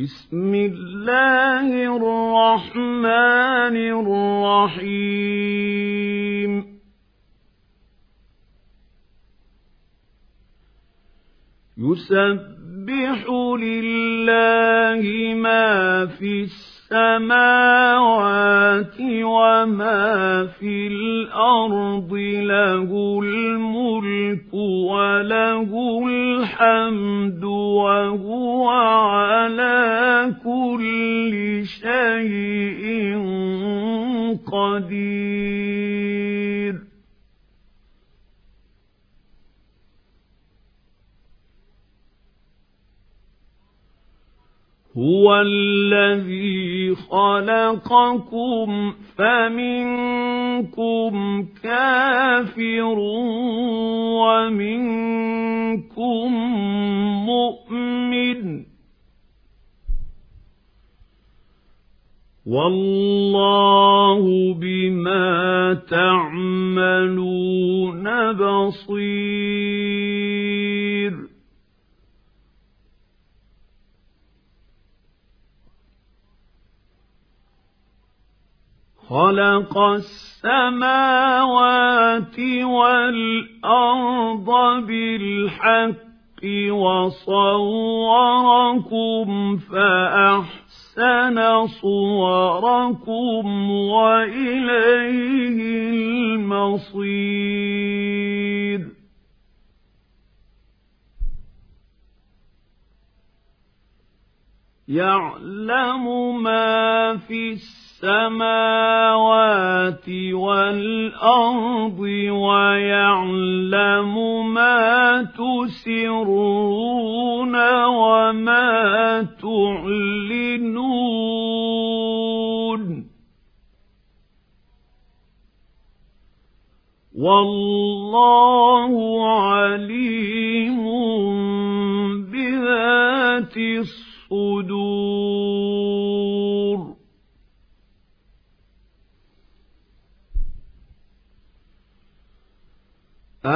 بسم الله الرحمن الرحيم. يسبح لله ما في السماوات وما في الأرض له الملك وله الحمد وهو على كل شيء قدير. هو الذي خلقكم فمنكم كافر ومنكم مؤمن. والله بما تعملون خلق السماوات والأرض بالحق وصوركم فأحسن صوركم وإليه المصير. يعلم ما في السماء السماوات والأرض ويعلم ما تسرون وما تعلنون. والله عليم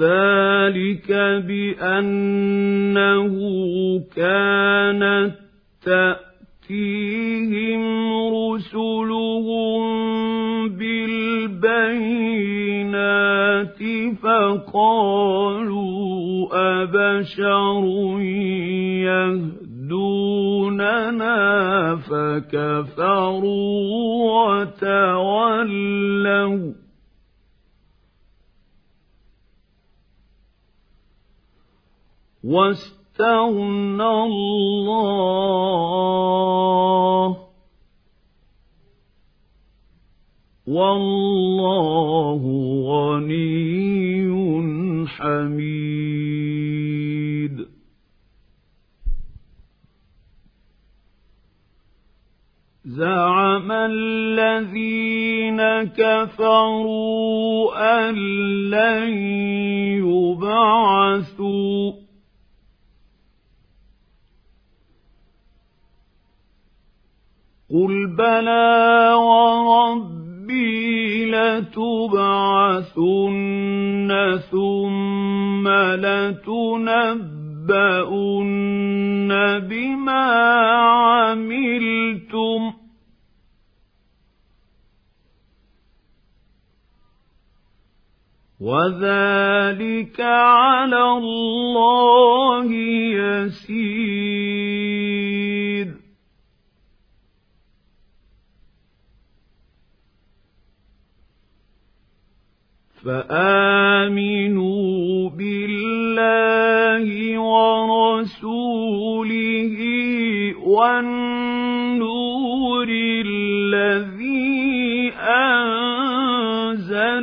ذلك بأنه كانت تأتيهم رسلهم بالبينات فقالوا أبشر يهدوننا فكفروا وتولوا واستغنى الله. والله غني حميد. زعم الذين كفروا أن لن يبعثوا. قل بلى وربي لتبعثن ثم لتنبؤن بما عملتم وذلك على الله يسير فآمنوا بالله ورسوله والنور الذي أنزلنا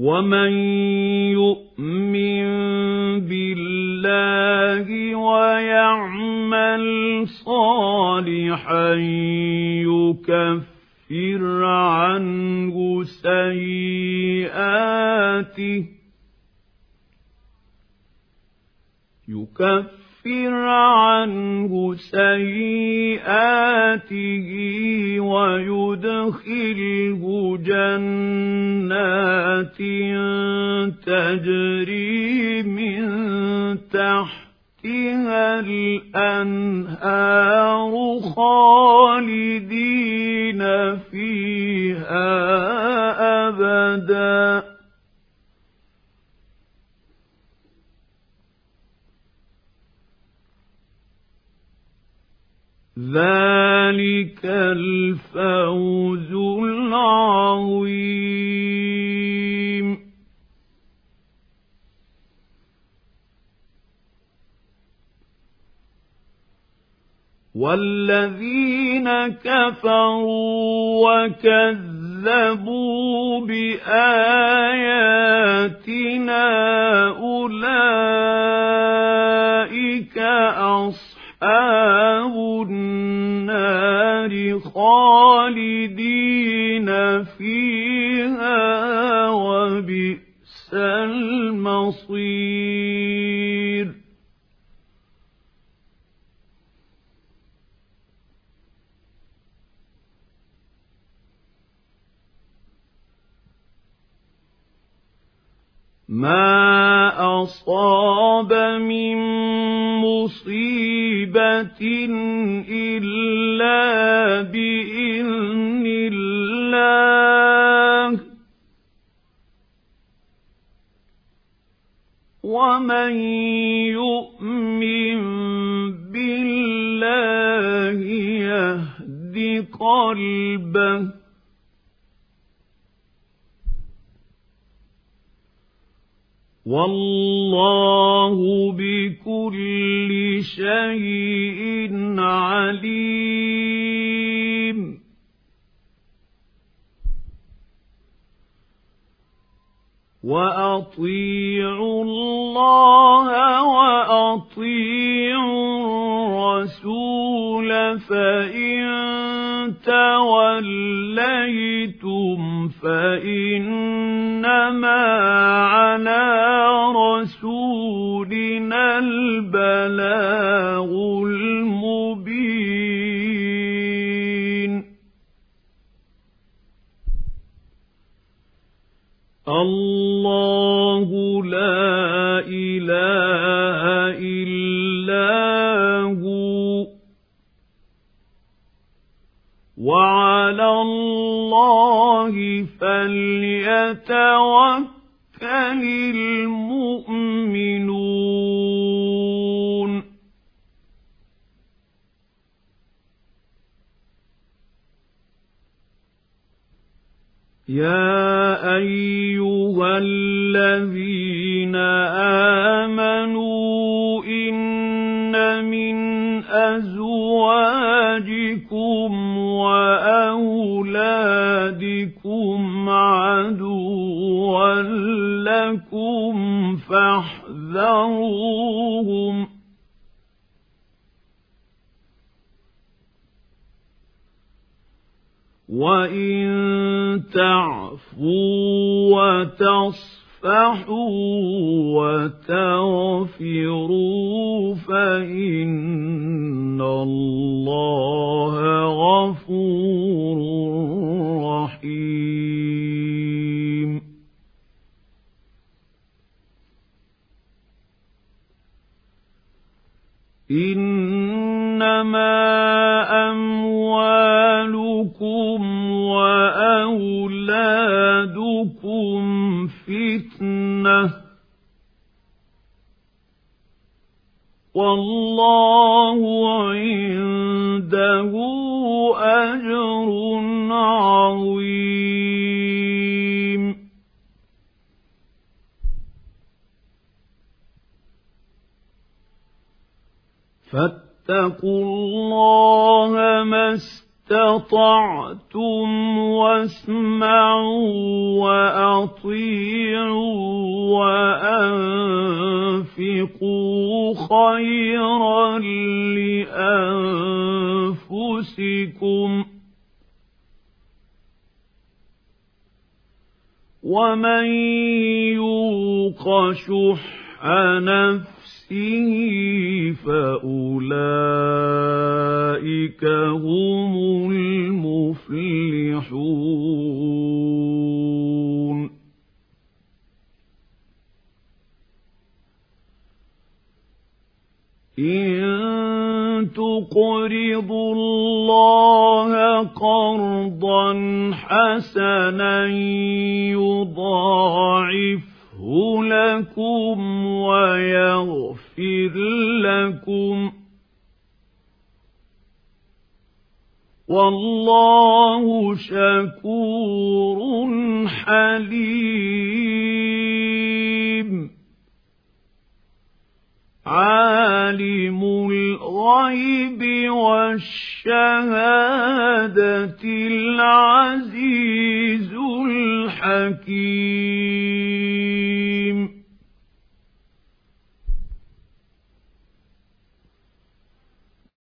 ومن يؤمن بالله ويعمل صالحا يكفر عنه سيئاته يكفر يكفر عنه سيئاته ويدخله جنات تجري من تحتها الأنهار خالدين فيها أبداً ذلك الفوز العظيم. والذين كفروا وكذبوا بآياتنا أولئك خالدين فيها وبئس المصير. ما أصاب من مصيبة إلا بإذن الله ومن يؤمن بالله يهد قلبه والله بكل شيء عليم. واطيعوا الله واطيعوا الرسول فإن توليتم فإنما على رسولنا البلاغ المبين. الله لا إله وعلى الله فليتوكل المؤمنون. يا أيها الذين لكم فاحذروهم. وإن تعفوا وتصفحوا وتغفروا فإن الله غفور والله عنده أجر عظيم. فاتقوا الله ما استطعتم واسمعوا وأطيعوا وأنفقوا خيرا لأنفسكم ومن يوق شح نفسه فأولئك هم المفلحون. إن تقرضوا الله قرضا حسنا يضاعف لكم ويغفر لكم. والله شكور حليم. عالم الغيب والشهادة.